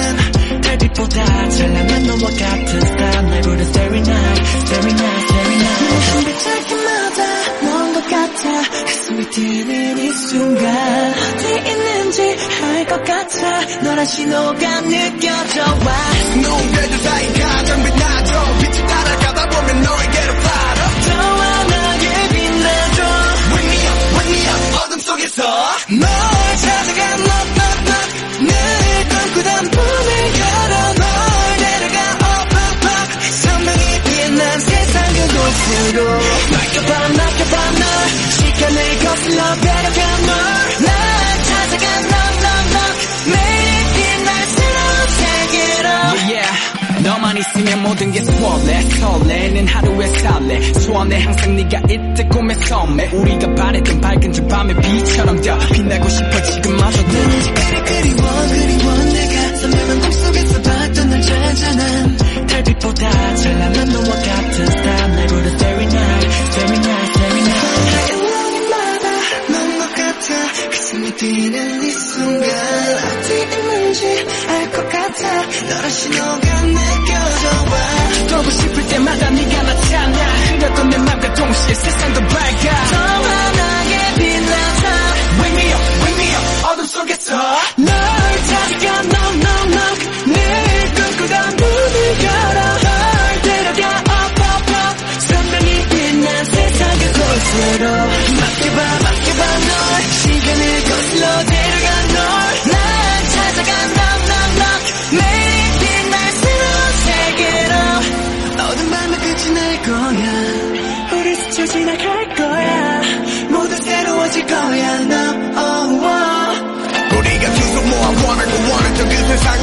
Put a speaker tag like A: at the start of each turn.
A: 난 달빛보다 찬란한 너와 같은 스타 날 부른 Starry Night Starry Night Starry Night. 한 발짝 때마다 넌 것 같아. 가슴이 뛰는 이 순간. 어디 있는지 알 것 같아. 너란 신호가 느껴져 와.
B: 노을들 사이 가장
A: 봐 맡겨봐 널 시간을 거슬러 데려가 널날 찾아가 knock knock knock 매일 빛날 새로운 세계로.
C: 너만 있으면 모든 게 수월해. 설레는 하루에 살래 소원해 항상 네가 있을 꿈의 섬에. 우리가 바랬던 밝은 저 밤의 빛처럼 더 빛나고 싶어
A: 알것 같아. 너란 신호가 느껴져 와 끝이 날 거야. 우리 스쳐 지나갈 거야. 모두 새로워질 거야. 너 oh, oh.
B: 우리가 계속 모아 원하고 원했던 그 세상이